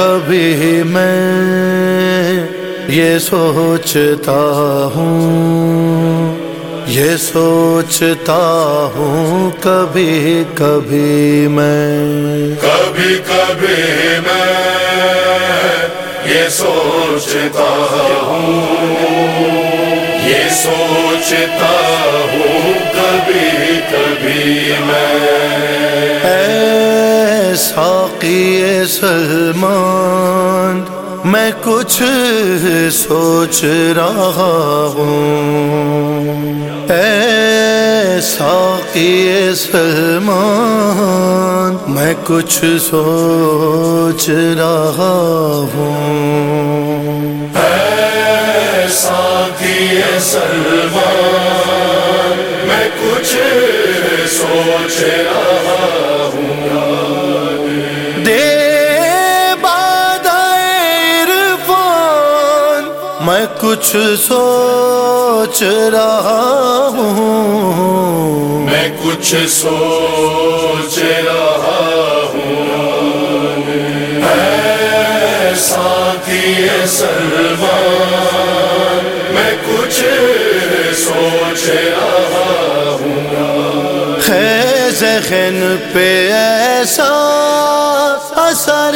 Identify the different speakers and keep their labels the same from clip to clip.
Speaker 1: کبھی میں یہ سوچتا ہوں، یہ سوچتا ہوں کبھی کبھی میں۔
Speaker 2: کبھی کبھی میں یہ سوچتا ہوں، یہ سوچتا ہوں کبھی کبھی میں۔
Speaker 1: سلمان میں کچھ سوچ رہا ہوں۔ اے ساقی سلمان میں کچھ سوچ رہا ہوں۔
Speaker 2: اے ساتھی سلمان میں کچھ سوچ رہا
Speaker 1: دے میں کچھ سوچ رہا ہوں۔
Speaker 2: میں کچھ سوچ رہا ہوں۔ ساتھی سلمان میں کچھ سوچ رہا
Speaker 1: ہے ذہن پہ ایسا اثر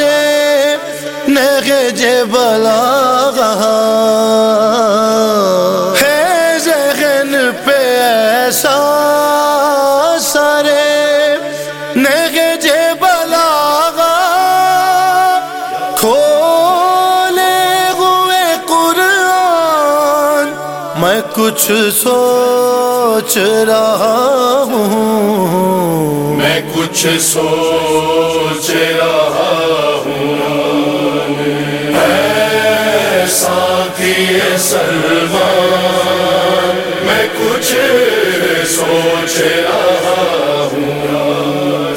Speaker 1: میں کچھ سوچ رہا ہوں۔
Speaker 2: میں کچھ سوچ رہا ہوں۔ ساتھی سلمان میں کچھ سوچ رہا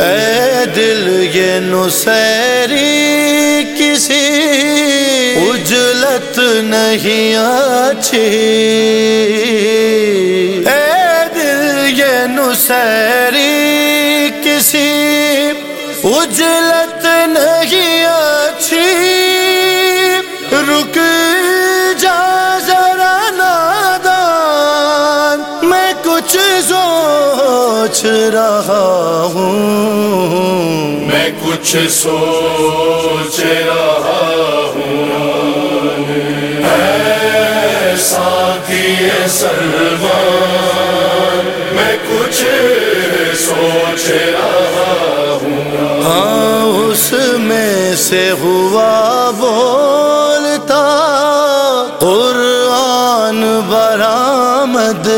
Speaker 1: اے دل یہ نسیری کسی نہیں اچھی اے دل یہ نسیری کسی اجلت نہیں اچھی رک جا ذرا نادان۔ میں کچھ سوچ رہا ہوں۔
Speaker 2: میں کچھ سوچ رہا سلمان میں کچھ سوچ رہا
Speaker 1: ہاں اس میں سے ہوا بولتا قرآن برآمد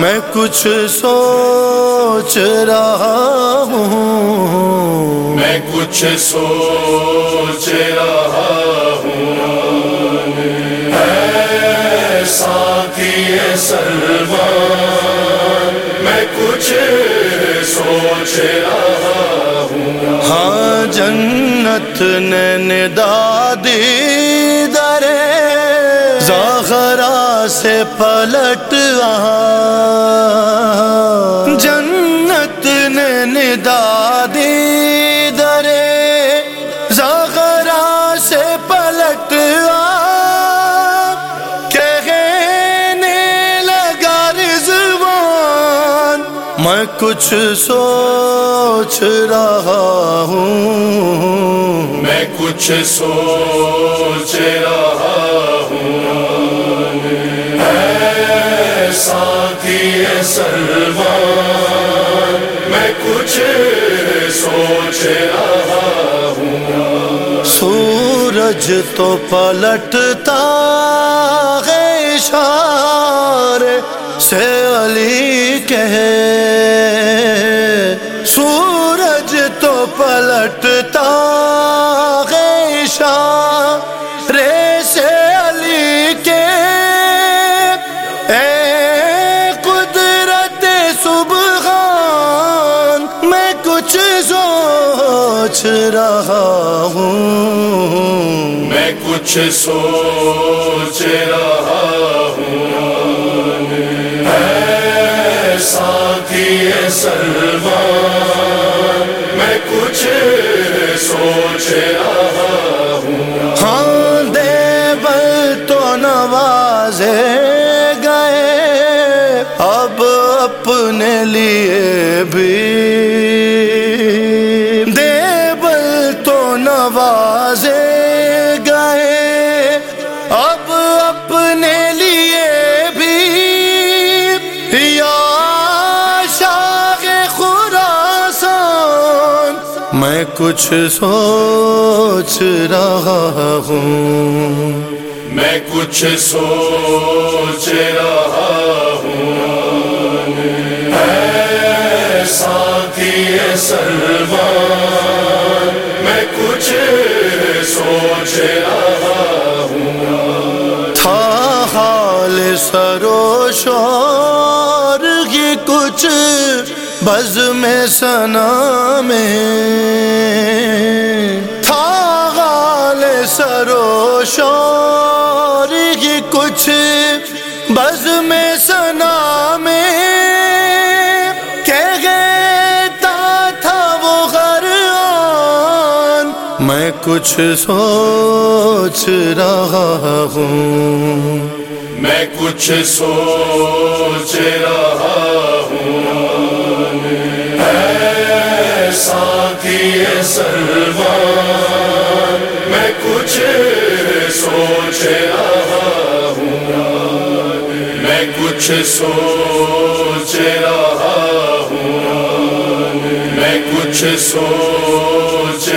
Speaker 1: میں کچھ سوچ رہا ہوں۔
Speaker 2: میں کچھ سوچ رہا ہوں۔ ساتھی سلمان میں کچھ سوچ رہا
Speaker 1: ہاں جنت نے ندادی درے پلٹ آ جنت نے ندادی درے زاخرا سے پلٹ آ کہنے لگا رضوان، میں کچھ سوچ رہا ہوں۔
Speaker 2: میں کچھ سوچ رہا ساتھی سلمان، میں کچھ سوچ رہا ہوں۔
Speaker 1: سورج تو پلٹتا ہے اشارے سے علی کے سورج تو پلٹتا رہا ہوں۔
Speaker 2: میں کچھ سوچ رہا ہوں۔ اے ساتھی سلمان میں کچھ سوچ رہا ہوں۔
Speaker 1: ہاں دے بل تو نوازے گئے۔ اب اپنے لیے بھی میں کچھ سوچ رہا ہوں۔
Speaker 2: میں کچھ سوچ رہا ہوں۔ ساتھی سلمان میں کچھ سوچ رہا ہوں۔
Speaker 1: تھا حال سرو شور کی کچھ بز میں سنا میں تھا حال سرو شور کی کچھ بز میں سنا میں کہتا تھا وہ غر آن میں کچھ سوچ رہا ہوں
Speaker 2: میں کچھ سوچ رہا ساتھی سلمان میں کچھ سوچ رہا ہوں۔ میں کچھ سوچ رہا ہوں۔ میں کچھ سوچ